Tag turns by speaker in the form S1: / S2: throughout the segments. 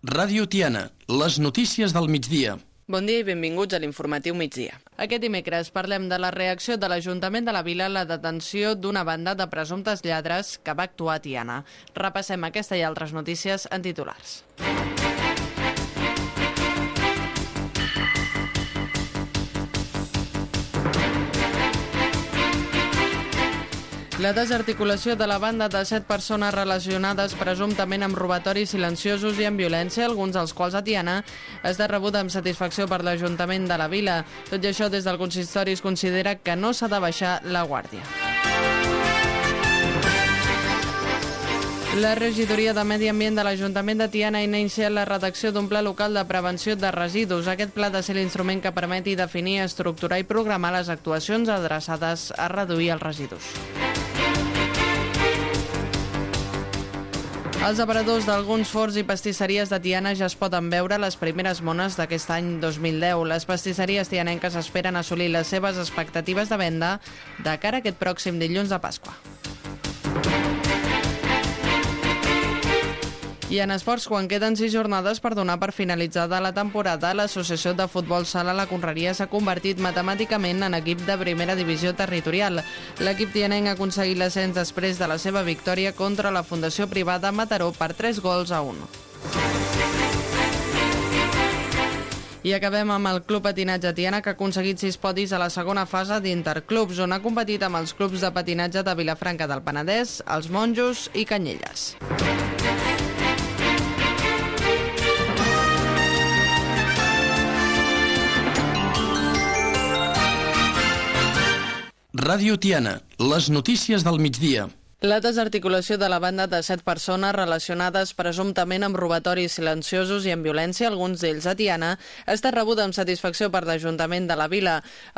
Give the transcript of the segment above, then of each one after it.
S1: Ràdio Tiana, les notícies del migdia.
S2: Bon dia i benvinguts a l'informatiu migdia. Aquest dimecres parlem de la reacció de l'Ajuntament de la Vila a la detenció d'una banda de presumptes lladres que va actuar a Tiana. Repassem aquesta i altres notícies en titulars. La desarticulació de la banda de set persones relacionades presumptament amb robatoris silenciosos i amb violència, alguns dels quals a Tiana, està rebuda amb satisfacció per l'Ajuntament de la Vila. Tot i això, des del consistori es considera que no s'ha de baixar la guàrdia. La regidoria de Medi Ambient de l'Ajuntament de Tiana ha iniciat la redacció d'un pla local de prevenció de residus. Aquest pla ha de ser l'instrument que permeti definir, estructurar i programar les actuacions adreçades a reduir els residus. Els aparadors d'alguns forns i pastisseries de Tiana ja es poden veure les primeres mones d'aquest any 2010. Les pastisseries tianenques esperen assolir les seves expectatives de venda de cara a aquest pròxim dilluns de Pasqua. I en esports, quan queden sis jornades per donar per finalitzada la temporada, l'Associació de Futbol Sala La Conreria s'ha convertit matemàticament en equip de primera divisió territorial. L'equip tianenc ha aconseguit l'ascens després de la seva victòria contra la Fundació Privada Mataró per 3 gols a 1. I acabem amb el Club Patinatge Tiana, que ha aconseguit sis podis a la segona fase d'Interclubs, on ha competit amb els clubs de patinatge de Vilafranca del Penedès, els Monjos i Canyelles.
S1: Ràdio Tiana, les notícies del migdia.
S2: La desarticulació de la banda de set persones relacionades presumptament amb robatoris silenciosos i amb violència, alguns d'ells a Tiana, està rebuda amb satisfacció per l'Ajuntament de la Vila.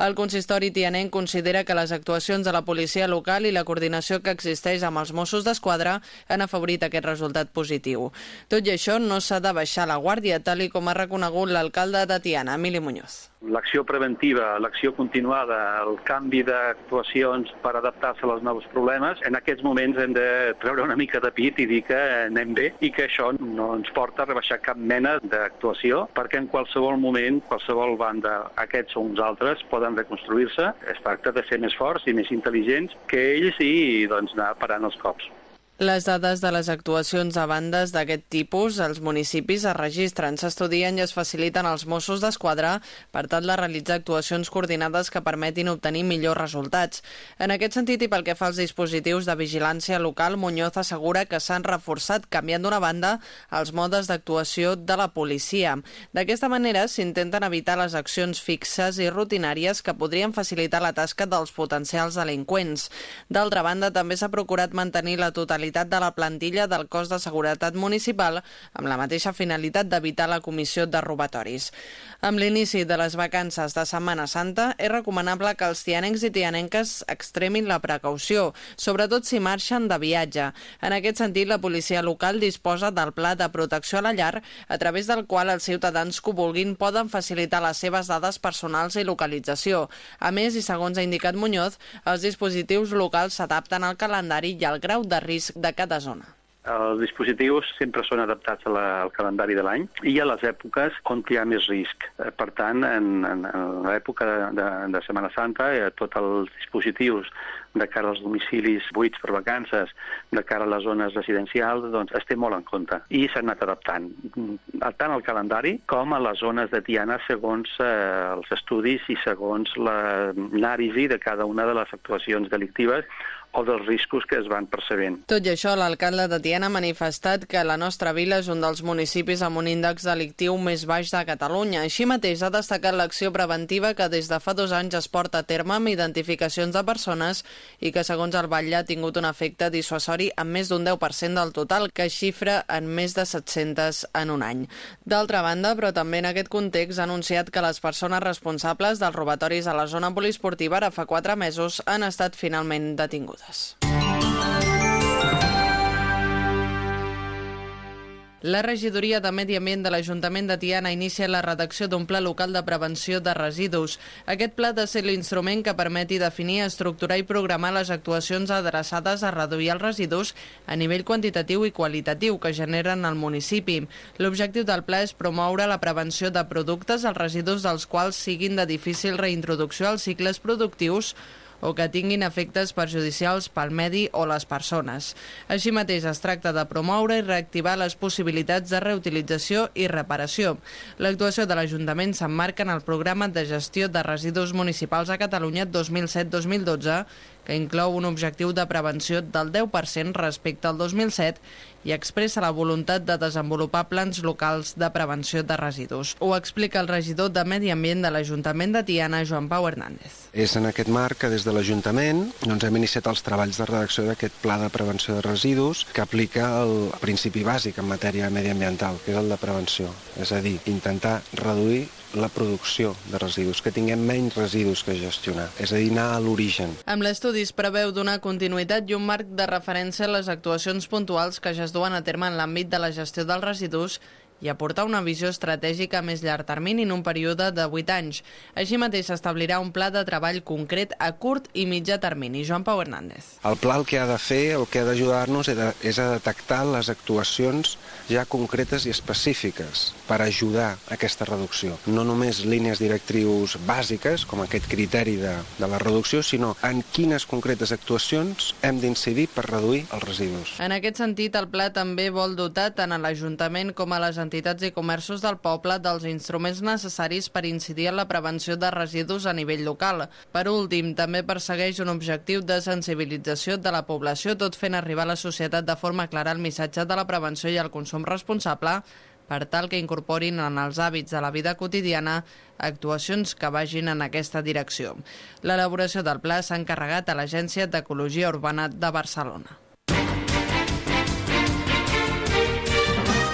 S2: El consistori tianenc considera que les actuacions de la policia local i la coordinació que existeix amb els Mossos d'Esquadra han afavorit aquest resultat positiu. Tot i això, no s'ha de baixar la guàrdia, tal i com ha reconegut l'alcalde de Tiana, Emili Muñoz
S3: l'acció preventiva, l'acció continuada, el canvi d'actuacions per adaptar-se als nous problemes, en aquests moments hem de treure una mica de pit i dir que anem bé i que això no ens porta a rebaixar cap mena d'actuació, perquè en qualsevol moment, qualsevol banda, aquests o uns altres, poden reconstruir-se. Es tracta de ser més forts i més intel·ligents que ells i doncs, anar parant els cops.
S2: Les dades de les actuacions a bandes d'aquest tipus als municipis es registren, s'estudien i es faciliten als Mossos d'Esquadra per tal de realitzar actuacions coordinades que permetin obtenir millors resultats. En aquest sentit i pel que fa als dispositius de vigilància local, Muñoz assegura que s'han reforçat canviant d'una banda els modes d'actuació de la policia. D'aquesta manera s'intenten evitar les accions fixes i rutinàries que podrien facilitar la tasca dels potencials delinqüents. D'altra banda, també s'ha procurat mantenir la totalitat totalitat de la plantilla del cos de seguretat municipal amb la mateixa finalitat d'evitar la comissió de robatoris. Amb l'inici de les vacances de Setmana Santa, és recomanable que els tianencs i tianenques extremin la precaució, sobretot si marxen de viatge. En aquest sentit, la policia local disposa del pla de protecció a la llar, a través del qual els ciutadans que vulguin poden facilitar les seves dades personals i localització. A més, i segons ha indicat Muñoz, els dispositius locals s'adapten al calendari i al grau de risc de cada zona.
S3: Els dispositius sempre són adaptats la, al calendari de l'any i a les èpoques on hi ha més risc. Eh, per tant, en, en, en l'època de, de, de Setmana Santa, eh, tots els dispositius de cara als domicilis buits per vacances, de cara a les zones residencials, doncs es té molt en compte i s'ha anat adaptant mm, tant al calendari com a les zones de Tiana segons eh, els estudis i segons l'anàlisi de cada una de les actuacions delictives o dels riscos que es van percebent.
S2: Tot i això, l'alcalde de Tiana ha manifestat que la nostra vila és un dels municipis amb un índex delictiu més baix de Catalunya. Així mateix ha destacat l'acció preventiva que des de fa dos anys es porta a terme amb identificacions de persones i que, segons el Batlle, ha tingut un efecte dissuasori amb més d'un 10% del total, que xifra en més de 700 en un any. D'altra banda, però també en aquest context, ha anunciat que les persones responsables dels robatoris a la zona poliesportiva ara fa quatre mesos han estat finalment detingudes. La regidoria de Medi Ambient de l'Ajuntament de Tiana inicia la redacció d'un pla local de prevenció de residus. Aquest pla ha de ser l'instrument que permeti definir, estructurar i programar les actuacions adreçades a reduir els residus a nivell quantitatiu i qualitatiu que generen al municipi. L'objectiu del pla és promoure la prevenció de productes als residus dels quals siguin de difícil reintroducció als cicles productius o que tinguin efectes perjudicials pel medi o les persones. Així mateix es tracta de promoure i reactivar les possibilitats de reutilització i reparació. L'actuació de l'Ajuntament s'emmarca en el programa de gestió de residus municipals a Catalunya 2007-2012 que inclou un objectiu de prevenció del 10% respecte al 2007 i expressa la voluntat de desenvolupar plans locals de prevenció de residus. Ho explica el regidor de Medi Ambient de l'Ajuntament de Tiana, Joan Pau Hernández.
S4: És en aquest marc que des de l'Ajuntament doncs, hem iniciat els treballs de redacció d'aquest pla de prevenció de residus que aplica el principi bàsic en matèria mediambiental, que és el de prevenció. És a dir, intentar reduir la producció de residus, que tinguem menys residus que gestionar, és a dir, anar a l'origen.
S2: Amb l'estudi es preveu donar continuïtat i un marc de referència a les actuacions puntuals que ja es duen a terme en l'àmbit de la gestió dels residus i aportar una visió estratègica a més llarg termini en un període de 8 anys. Així mateix s'establirà un pla de treball concret a curt i mitjà termini. Joan Pau Hernández.
S4: El pla el que ha de fer, el que ha d'ajudar-nos és a detectar les actuacions ja concretes i específiques per ajudar a aquesta reducció. No només línies directrius bàsiques, com aquest criteri de, de la reducció, sinó en quines concretes actuacions hem d'incidir per reduir els residus.
S2: En aquest sentit, el pla també vol dotar tant a l'Ajuntament com a les entitats i comerços del poble dels instruments necessaris per incidir en la prevenció de residus a nivell local. Per últim, també persegueix un objectiu de sensibilització de la població, tot fent arribar a la societat de forma clara el missatge de la prevenció i el consum responsable per tal que incorporin en els hàbits de la vida quotidiana actuacions que vagin en aquesta direcció. L'elaboració del pla s'ha encarregat a l'Agència d'Ecologia Urbana de Barcelona.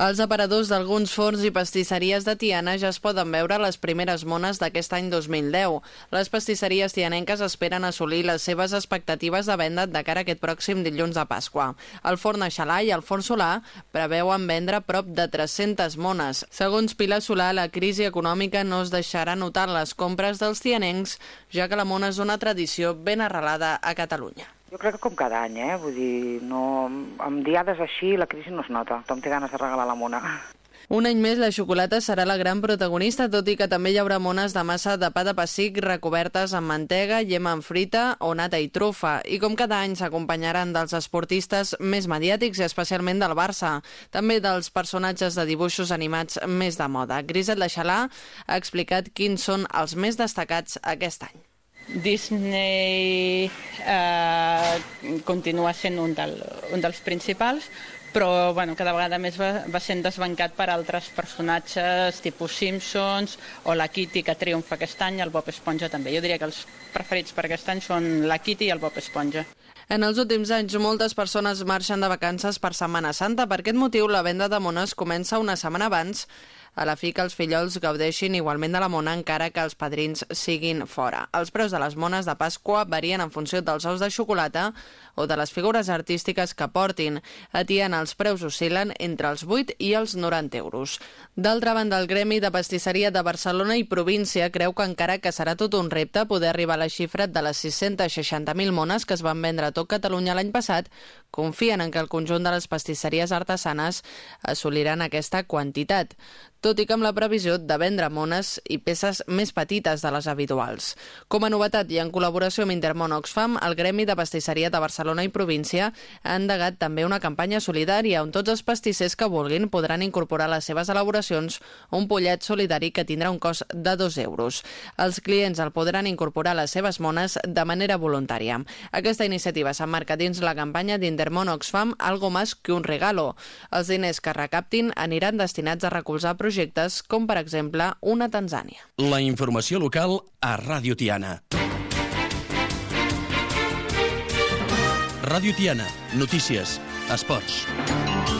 S2: Els aparadors d'alguns forns i pastisseries de Tiana ja es poden veure les primeres mones d'aquest any 2010. Les pastisseries tianenques esperen assolir les seves expectatives de venda de cara a aquest pròxim dilluns de Pasqua. El forn Aixalà i el forn Solar preveuen vendre prop de 300 mones. Segons Pilar Solar, la crisi econòmica no es deixarà notar les compres dels tianencs, ja que la mona és una tradició ben arrelada a Catalunya.
S5: Jo crec que com cada any, eh? Vull dir, no... amb diades així la crisi no es nota. Tothom té ganes de regalar la mona.
S2: Un any més, la xocolata serà la gran protagonista, tot i que també hi haurà mones de massa de pa de pessic recobertes amb mantega, llema en frita o nata i trufa. I com cada any s'acompanyaran dels esportistes més mediàtics i especialment del Barça. També dels personatges de dibuixos animats més de moda. Griset Leixalà ha explicat quins són els més destacats aquest any.
S6: Disney eh, continua sent un, del, un dels principals, però bueno, cada vegada més va, va sent desbancat per altres personatges tipus Simpsons o la Kitty que triomfa aquest any, el Bob Esponja també. Jo diria que els preferits per aquest any són la Kitty i el Bob Esponja.
S2: En els últims anys, moltes persones marxen de vacances per Setmana Santa. Per aquest motiu, la venda de mones comença una setmana abans a la fi que els fillols gaudeixin igualment de la mona encara que els padrins siguin fora. Els preus de les mones de Pasqua varien en funció dels ous de xocolata o de les figures artístiques que portin. A Tiana els preus oscil·len entre els 8 i els 90 euros. D'altra banda, el Gremi de Pastisseria de Barcelona i província creu que encara que serà tot un repte poder arribar a la xifra de les 660.000 mones que es van vendre a tot Catalunya l'any passat, confien en que el conjunt de les pastisseries artesanes assoliran aquesta quantitat tot i que amb la previsió de vendre mones i peces més petites de les habituals. Com a novetat i en col·laboració amb Intermón Oxfam, el Gremi de Pastisseria de Barcelona i província ha endegat també una campanya solidària on tots els pastissers que vulguin podran incorporar a les seves elaboracions un pollet solidari que tindrà un cost de 2 euros. Els clients el podran incorporar a les seves mones de manera voluntària. Aquesta iniciativa s'emmarca dins la campanya d'Intermón Oxfam Algo más que un regalo. Els diners que recaptin aniran destinats a recolzar projectes projectes com, per exemple, una Tanzània.
S1: La informació local a Ràdio Tiana. Ràdio Tiana. Notícies. Esports.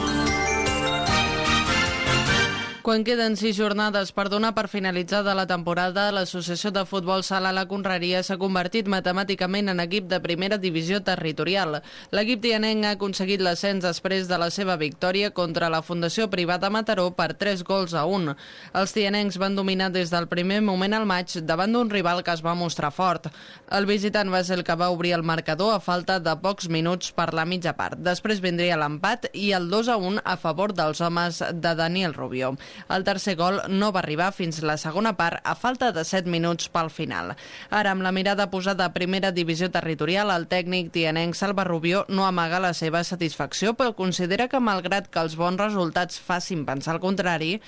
S2: Quan queden sis jornades per donar per finalitzada la temporada, l'Associació de Futbol Sala La Conreria s'ha convertit matemàticament en equip de primera divisió territorial. L'equip tianenc ha aconseguit l'ascens després de la seva victòria contra la Fundació Privada Mataró per 3 gols a 1. Els tianencs van dominar des del primer moment al maig davant d'un rival que es va mostrar fort. El visitant va ser el que va obrir el marcador a falta de pocs minuts per la mitja part. Després vindria l'empat i el 2 a 1 a favor dels homes de Daniel Rubio. El tercer gol no va arribar fins la segona part a falta de 7 minuts pel final. Ara, amb la mirada posada a primera divisió territorial, el tècnic tianenc Salva Rubio no amaga la seva satisfacció, però considera que, malgrat que els bons resultats facin pensar el contrari,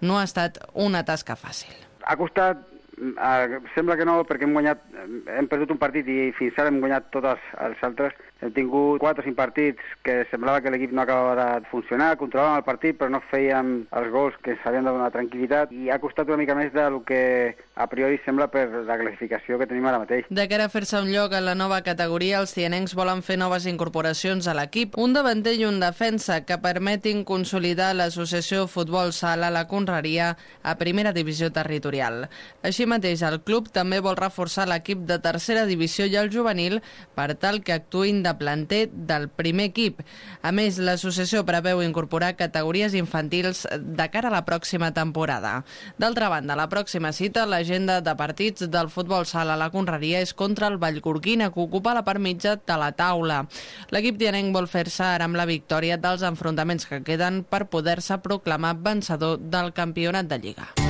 S2: no ha estat una tasca fàcil.
S7: Ha costat Uh, sembla que no, perquè hem guanyat, hem perdut un partit i fins ara hem guanyat tots els altres. Hem tingut 4 o 5 partits que semblava que l'equip no acabava de funcionar, controlàvem el partit però no fèiem els gols que s'havien de donar tranquil·litat i ha costat una mica més del que a priori sembla per la classificació que tenim ara mateix.
S2: De cara a fer-se un lloc en la nova categoria, els tianencs volen fer noves incorporacions a l'equip, un davanter i un defensa que permetin consolidar l'associació Futbol Sala la Conreria a primera divisió territorial. Així mateix, el club també vol reforçar l'equip de tercera divisió i el juvenil per tal que actuïn de planter del primer equip. A més, l'associació preveu incorporar categories infantils de cara a la pròxima temporada. D'altra banda, la pròxima cita, l'agenda de partits del futbol sala a la Conreria és contra el Vallcorquina, que ocupa la part mitja de la taula. L'equip tianenc vol fer-se ara amb la victòria dels enfrontaments que queden per poder-se proclamar vencedor del campionat de Lliga.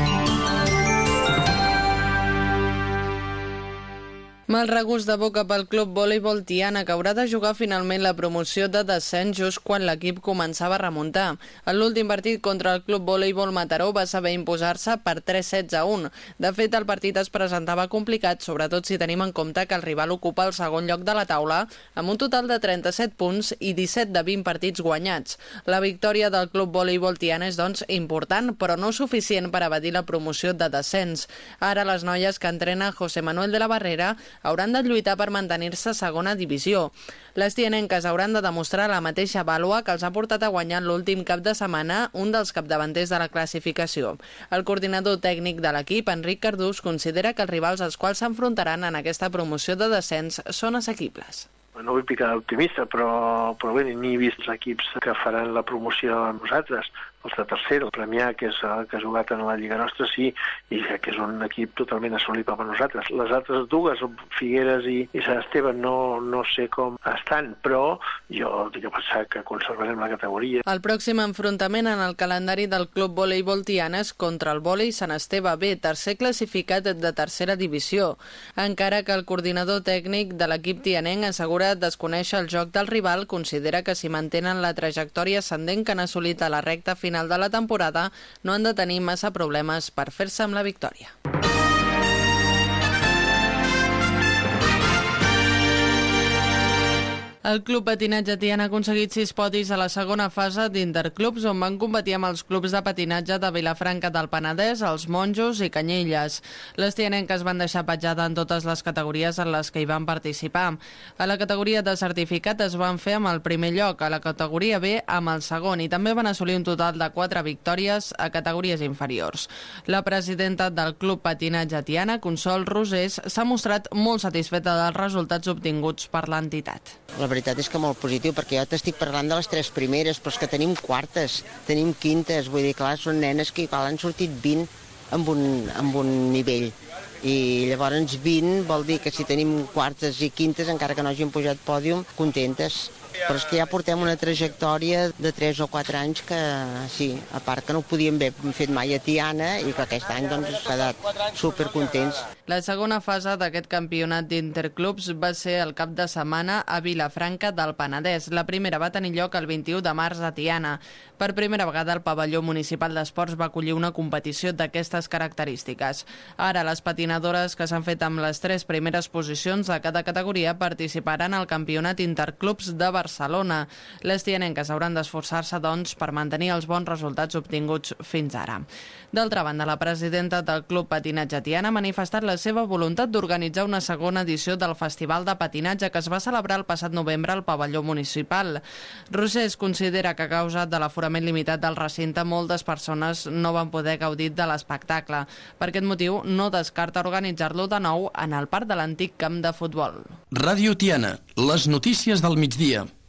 S2: Mal regust de boca pel club voleibol Tiana, que haurà de jugar finalment la promoció de descens just quan l'equip començava a remuntar. En l'últim partit contra el club voleibol Mataró va saber imposar-se per 3 sets a 1. De fet, el partit es presentava complicat, sobretot si tenim en compte que el rival ocupa el segon lloc de la taula, amb un total de 37 punts i 17 de 20 partits guanyats. La victòria del club voleibol Tiana és, doncs, important, però no suficient per evadir la promoció de descens. Ara les noies que entrena José Manuel de la Barrera hauran de lluitar per mantenir-se a segona divisió. Les tianenques hauran de demostrar la mateixa vàlua que els ha portat a guanyar l'últim cap de setmana un dels capdavanters de la classificació. El coordinador tècnic de l'equip, Enric Cardús, considera que els rivals als quals s'enfrontaran en aquesta promoció de descens són assequibles
S8: no vull picar optimista, però, però bé, ni he vist equips que faran la promoció amb nosaltres els de tercer, el Premià, que és el que ha jugat en la Lliga Nostra, sí, i que és un equip totalment assolible per nosaltres. Les altres dues, Figueres i, i Sant Esteve, no, no sé com estan, però jo tinc que pensar que conservarem la categoria.
S2: El pròxim enfrontament en el calendari del Club Voleibol Tianes contra el vòlei Sant Esteve B, tercer classificat de tercera divisió. Encara que el coordinador tècnic de l'equip tianenc assegura desconèixer el joc del rival, considera que si mantenen la trajectòria ascendent que han assolit a la recta final final de la temporada no han de tenir massa problemes per fer-se amb la victòria. El Club Patinatge Tiana ha aconseguit sis podis a la segona fase d'Interclubs, on van competir amb els clubs de patinatge de Vilafranca del Penedès, els Monjos i Canyelles. Les tianenques van deixar petjada en totes les categories en les que hi van participar. A la categoria de certificat es van fer amb el primer lloc, a la categoria B amb el segon, i també van assolir un total de quatre victòries a categories inferiors. La presidenta del Club Patinatge Tiana, Consol Rosés, s'ha mostrat molt satisfeta dels resultats obtinguts per l'entitat.
S9: La veritat és que molt positiu, perquè jo t'estic parlant de les tres primeres, però és que tenim quartes, tenim quintes, vull dir, clar, són nenes que igual han sortit 20 amb un, amb un nivell. I llavors 20 vol dir que si tenim quartes i quintes, encara que no hagin pujat pòdium, contentes. Però és que ja portem una trajectòria de 3 o 4 anys que, sí, a part que no ho podíem haver fet mai a Tiana i que aquest any doncs s'ha quedat supercontents.
S2: La segona fase d'aquest campionat d'interclubs va ser el cap de setmana a Vilafranca del Penedès. La primera va tenir lloc el 21 de març a Tiana. Per primera vegada el pavelló municipal d'esports va acollir una competició d'aquestes característiques. Ara les patinadores que s'han fet amb les tres primeres posicions de cada categoria participaran al Campionat Interclubs de Barcelona. Les tianenques hauran d'esforçar-se, doncs, per mantenir els bons resultats obtinguts fins ara. D'altra banda, la presidenta del Club Patinatge Tiana ha manifestat la seva voluntat d'organitzar una segona edició del Festival de Patinatge que es va celebrar el passat novembre al pavelló municipal. Rosés considera que a causa de l'aforament limitat del recinte moltes persones no van poder gaudir de l'espectacle. Per aquest motiu, no descarta organitzar-lo de nou en el parc de l'antic camp de futbol.
S1: Ràdio Tiana, les notícies del migdia.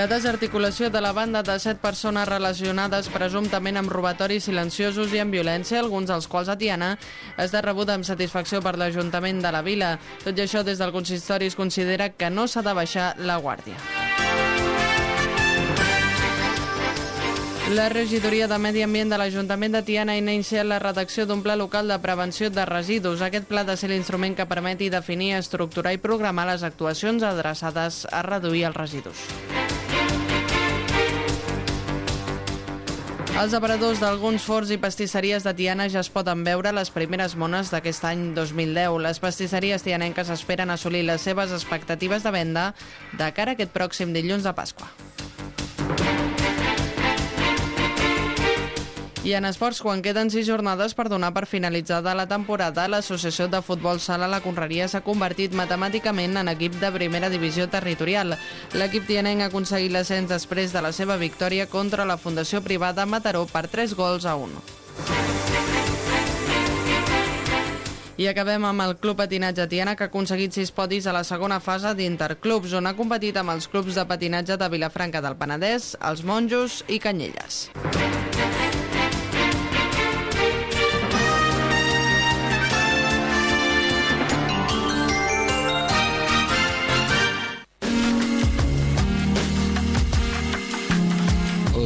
S2: La desarticulació de la banda de set persones relacionades presumptament amb robatoris silenciosos i amb violència, alguns dels quals a Tiana, està rebuda amb satisfacció per l'Ajuntament de la Vila. Tot i això, des del consistori es considera que no s'ha de baixar la guàrdia. La regidoria de Medi Ambient de l'Ajuntament de Tiana ha iniciat la redacció d'un pla local de prevenció de residus. Aquest pla ha de ser l'instrument que permeti definir, estructurar i programar les actuacions adreçades a reduir els residus. Els aparadors d'alguns forns i pastisseries de Tiana ja es poden veure les primeres mones d'aquest any 2010. Les pastisseries tianenques esperen assolir les seves expectatives de venda de cara a aquest pròxim dilluns de Pasqua. I en esports, quan queden sis jornades per donar per finalitzada la temporada, l'Associació de Futbol Sala La Conreria s'ha convertit matemàticament en equip de primera divisió territorial. L'equip tianenc ha aconseguit l'ascens després de la seva victòria contra la Fundació Privada Mataró per 3 gols a 1. I acabem amb el Club Patinatge Tiana, que ha aconseguit sis podis a la segona fase d'Interclubs, on ha competit amb els clubs de patinatge de Vilafranca del Penedès, els Monjos i Canyelles.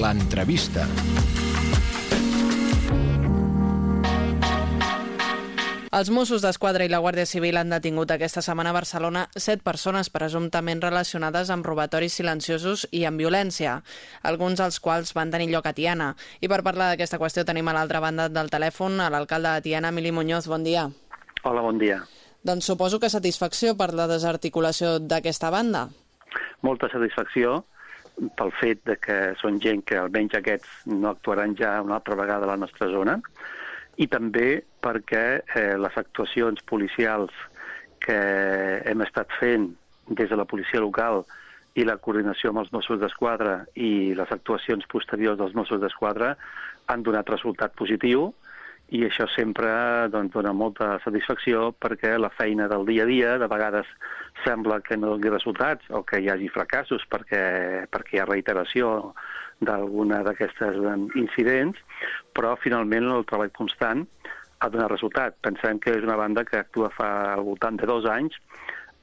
S10: L'entrevista.
S2: Els Mossos d'Esquadra i la Guàrdia Civil han detingut aquesta setmana a Barcelona set persones presumptament relacionades amb robatoris silenciosos i amb violència, alguns dels quals van tenir lloc a Tiana. I per parlar d'aquesta qüestió tenim a l'altra banda del telèfon a l'alcalde de Tiana, Emili Muñoz. Bon dia.
S3: Hola, bon dia.
S2: Doncs suposo que satisfacció per la desarticulació d'aquesta banda.
S3: Molta satisfacció pel fet de que són gent que almenys aquests no actuaran ja una altra vegada a la nostra zona i també perquè eh, les actuacions policials que hem estat fent des de la policia local i la coordinació amb els Mossos d'Esquadra i les actuacions posteriors dels Mossos d'Esquadra han donat resultat positiu i això sempre doncs, dona molta satisfacció perquè la feina del dia a dia de vegades sembla que no doni resultats o que hi hagi fracassos perquè, perquè hi ha reiteració d'alguna d'aquestes incidents, però finalment el treball constant ha donat resultat. Pensem que és una banda que actua fa al voltant de dos anys,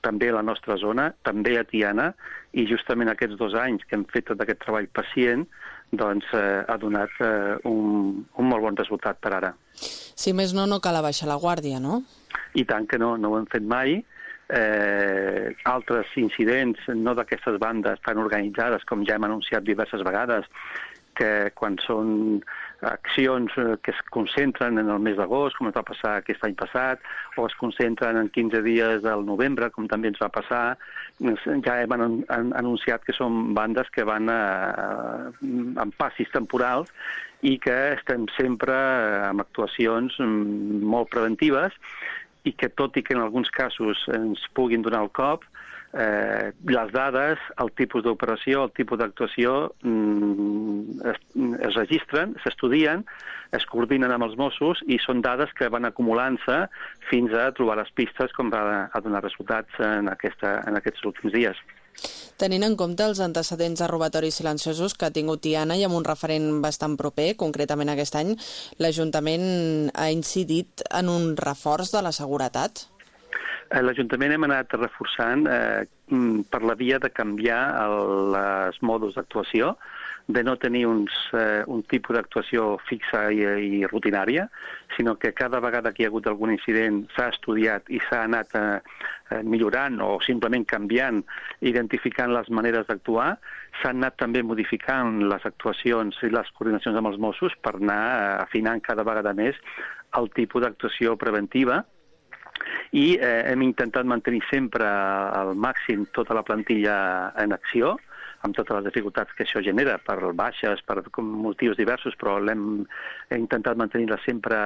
S3: també a la nostra zona, també a Tiana, i justament aquests dos anys que hem fet tot aquest treball pacient doncs eh, ha donat eh, un, un molt bon resultat per ara.
S2: Si més no, no cal abaixar la guàrdia, no?
S3: I tant que no, no ho hem fet mai. Eh, altres incidents, no d'aquestes bandes tan organitzades, com ja hem anunciat diverses vegades, que quan són accions eh, que es concentren en el mes d'agost, com ens va passar aquest any passat, o es concentren en 15 dies del novembre, com també ens va passar, ja hem anunciat que són bandes que van a, a, en passis temporals i que estem sempre amb actuacions mm, molt preventives i que tot i que en alguns casos ens puguin donar el cop, eh, les dades, el tipus d'operació, el tipus d'actuació mm, es, es registren, s'estudien, es coordinen amb els Mossos i són dades que van acumulant-se fins a trobar les pistes com va a donar resultats en, aquesta, en aquests últims dies.
S2: Tenint en compte els antecedents de robatoris silenciosos que ha tingut Tiana i amb un referent bastant proper, concretament aquest any, l'Ajuntament ha incidit en un reforç de la seguretat?
S3: L'Ajuntament hem anat reforçant eh, mm, per la via de canviar els modus d'actuació. de no tenir uns, eh, un tipus d'actuació fixa i, i rutinària, sinó que cada vegada que hi ha hagut algun incident s'ha estudiat i s'ha anat eh, eh, millorant o simplement canviant, identificant les maneres d'actuar. S'han anat també modificant les actuacions i les coordinacions amb els Mossos per anar eh, afinant cada vegada més el tipus d'actuació preventiva i eh, hem intentat mantenir sempre al màxim tota la plantilla en acció, amb totes les dificultats que això genera, per baixes, per motius diversos, però l'hem intentat mantenir-la sempre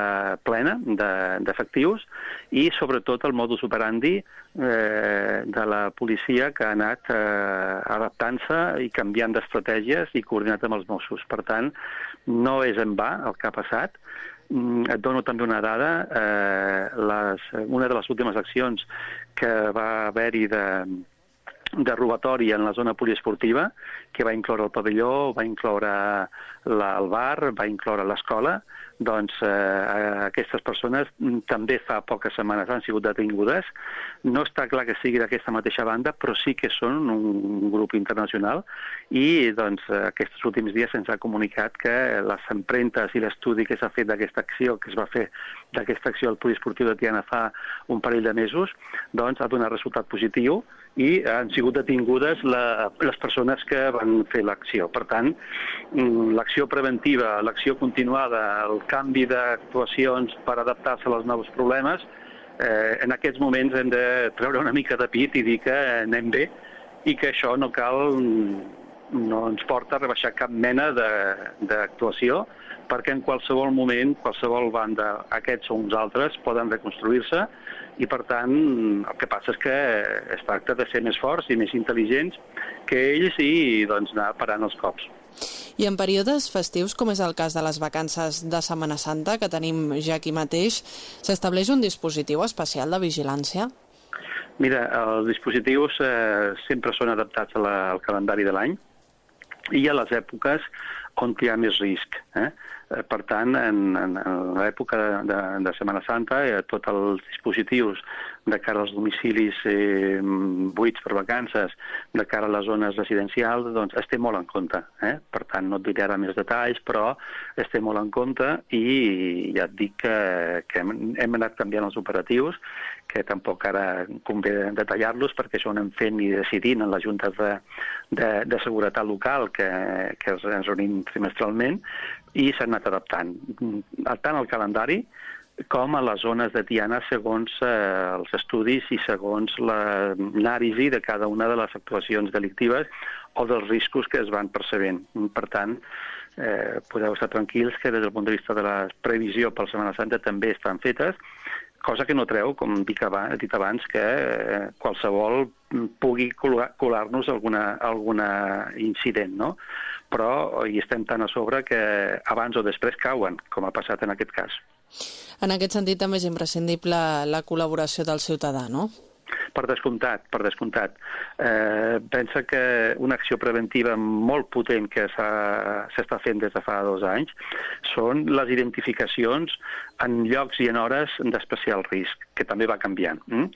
S3: plena d'efectius de, i sobretot el modus operandi eh, de la policia que ha anat eh, adaptant-se i canviant d'estratègies i coordinat amb els Mossos. Per tant, no és en va el que ha passat, et dono també una dada. Eh, les, una de les últimes accions que va haver-hi de, de robatori en la zona poliesportiva, que va incloure el pavelló, va incloure la, el bar, va incloure l'escola, doncs eh, aquestes persones també fa poques setmanes han sigut detingudes. No està clar que sigui d'aquesta mateixa banda, però sí que són un grup internacional i doncs, aquests últims dies se'ns ha comunicat que les empremtes i l'estudi que s'ha fet d'aquesta acció, que es va fer d'aquesta acció al poliesportiu de Tiana fa un parell de mesos, doncs ha donat resultat positiu i han sigut detingudes la, les persones que van fer l'acció. Per tant, mm, l'acció preventiva, l'acció continuada, el canvi d'actuacions per adaptar-se als nous problemes, eh, en aquests moments hem de treure una mica de pit i dir que anem bé i que això no cal no ens porta a rebaixar cap mena d'actuació perquè en qualsevol moment, qualsevol banda, aquests o uns altres, poden reconstruir-se i per tant el que passa és que es tracta de ser més forts i més intel·ligents que ells i doncs, anar parant els cops.
S2: I en períodes festius, com és el cas de les vacances de Setmana Santa, que tenim ja aquí mateix, s'estableix un dispositiu especial de vigilància?
S3: Mira, els dispositius eh, sempre són adaptats a la, al calendari de l'any i a les èpoques on hi ha més risc. Eh? Eh, per tant, en, en, en l'època de, de, de Setmana Santa, eh, tots els dispositius de cara als domicilis eh, buits per vacances, de cara a les zones residencials, doncs es té molt en compte. Eh? Per tant, no et diré ara més detalls, però es té molt en compte i ja et dic que, que hem, hem anat canviant els operatius, que tampoc ara convé detallar-los perquè això ho anem fent i decidint en les juntes de, de, de seguretat local que, que ens reunim trimestralment i s'han anat adaptant tant al calendari com a les zones de Tiana segons eh, els estudis i segons l'anàlisi de cada una de les actuacions delictives o dels riscos que es van percebent. Per tant, eh, podeu estar tranquils que des del punt de vista de la previsió per la Setmana Santa també estan fetes, cosa que no treu, com dic abans, he dit abans, que eh, qualsevol pugui colar-nos alguna, alguna incident, no? Però hi estem tan a sobre que abans o després cauen, com ha passat en aquest cas.
S2: En aquest sentit també és imprescindible la col·laboració del ciutadà, no?
S3: Per descomptat, per descomptat. Eh, pensa que una acció preventiva molt potent que s'està fent des de fa dos anys són les identificacions en llocs i en hores d'especial risc, que també va canviant. Mm?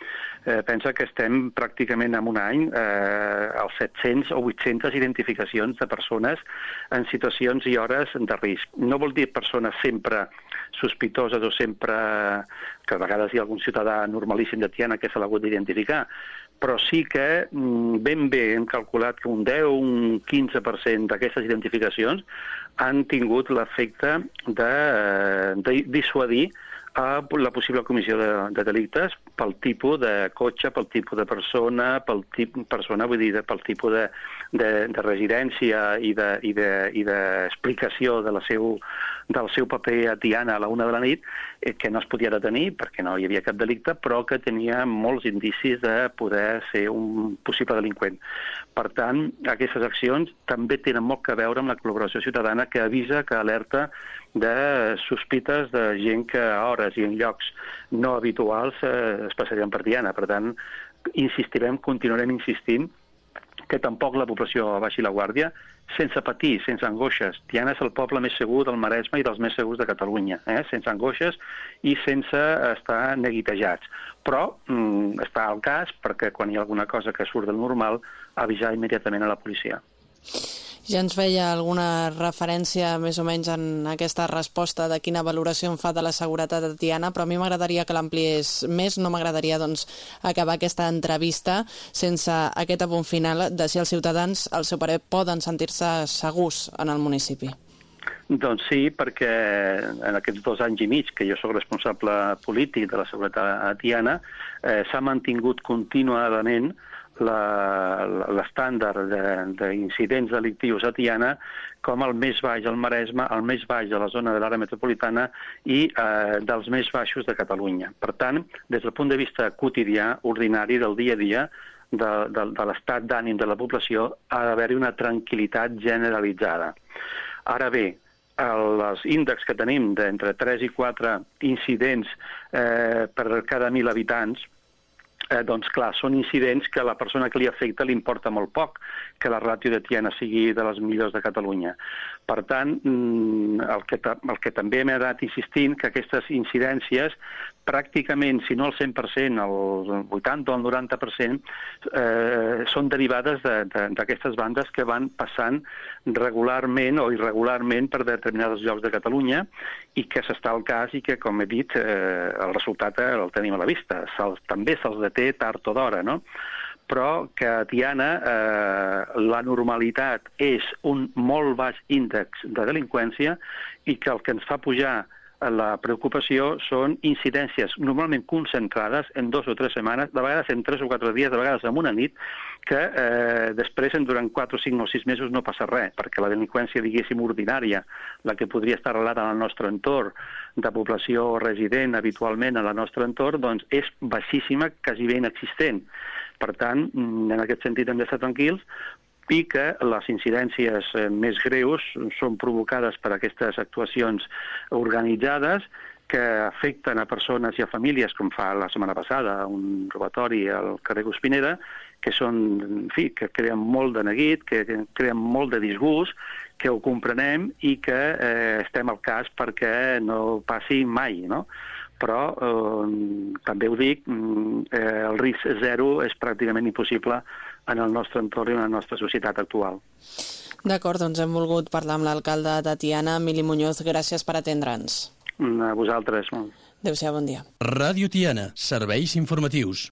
S3: Eh, pensa que estem pràcticament en un any eh, als 700 o 800 identificacions de persones en situacions i hores de risc. No vol dir persones sempre sospitoses o sempre que a vegades hi ha algun ciutadà normalíssim de Tiana que s'ha hagut d'identificar, però sí que mm, ben bé hem calculat que un 10, un 15% d'aquestes identificacions han tingut l'efecte de, eh, de dissuadir a la possible comissió de, de delictes pel tipus de cotxe, pel tipus de persona, pel tip, persona, vull dir, pel tipus de, de, de residència i d'explicació de, i de, i de, de la seu, del seu paper a Tiana a la una de la nit, eh, que no es podia detenir perquè no hi havia cap delicte, però que tenia molts indicis de poder ser un possible delinqüent. Per tant, aquestes accions també tenen molt que veure amb la col·laboració ciutadana que avisa, que alerta de sospites de gent que a hores i en llocs no habituals eh, es passarien per Tiana. Per tant, insistirem, continuarem insistint que tampoc la població baixi la guàrdia, sense patir, sense angoixes. Tiana és el poble més segur del Maresme i dels més segurs de Catalunya, eh? sense angoixes i sense estar neguitejats. Però mm, està al cas perquè quan hi ha alguna cosa que surt del normal, avisar immediatament a la policia.
S2: Ja ens feia alguna referència més o menys en aquesta resposta de quina valoració en fa de la seguretat de Tiana, però a mi m'agradaria que l'ampliés més, no m'agradaria doncs, acabar aquesta entrevista sense aquest apunt final de si els ciutadans, al seu parer, poden sentir-se segurs en el municipi.
S3: Doncs sí, perquè en aquests dos anys i mig que jo sóc responsable polític de la seguretat a Tiana, eh, s'ha mantingut continuadament l'estàndard d'incidents de, delictius a Tiana com el més baix al Maresme, el més baix a la zona de l'àrea metropolitana i eh, dels més baixos de Catalunya. Per tant, des del punt de vista quotidià, ordinari, del dia a dia, de, de, de l'estat d'ànim de la població, ha d'haver-hi una tranquil·litat generalitzada. Ara bé, els índexs que tenim d'entre 3 i 4 incidents eh, per cada 1.000 habitants, eh, doncs clar, són incidents que a la persona que li afecta li importa molt poc que la ràtio de Tiana sigui de les millors de Catalunya. Per tant, mm, el que, el que també m'he anat insistint que aquestes incidències pràcticament, si no el 100%, el 80 o el 90%, eh, són derivades d'aquestes de, de, bandes que van passant regularment o irregularment per determinats llocs de Catalunya i que s'està al cas i que, com he dit, eh, el resultat el tenim a la vista. Se també se'ls deté tard o d'hora, no? però que a Tiana eh, la normalitat és un molt baix índex de delinqüència i que el que ens fa pujar la preocupació són incidències normalment concentrades en dos o tres setmanes, de vegades en tres o quatre dies, de vegades en una nit, que eh, després en durant quatre, cinc o sis mesos no passa res, perquè la delinqüència, diguéssim, ordinària, la que podria estar arrelada en el nostre entorn, de població resident habitualment en el nostre entorn, doncs és baixíssima, quasi ben inexistent. Per tant, en aquest sentit hem d'estar tranquils, i que les incidències eh, més greus són provocades per aquestes actuacions organitzades que afecten a persones i a famílies, com fa la setmana passada, un robatori al carrer Guspineda, que són, en fi, que creen molt de neguit, que creen molt de disgust, que ho comprenem i que eh, estem al cas perquè no passi mai, no? Però eh, també ho dic, mm, eh, el risc zero és pràcticament impossible en el nostre entorn i en la nostra societat actual.
S2: D'acord, doncs hem volgut parlar amb l'alcalde de Tiana, Emili Muñoz. Gràcies per atendre'ns.
S3: A vosaltres.
S2: Adéu-siau, bon dia.
S1: Ràdio Tiana, serveis informatius.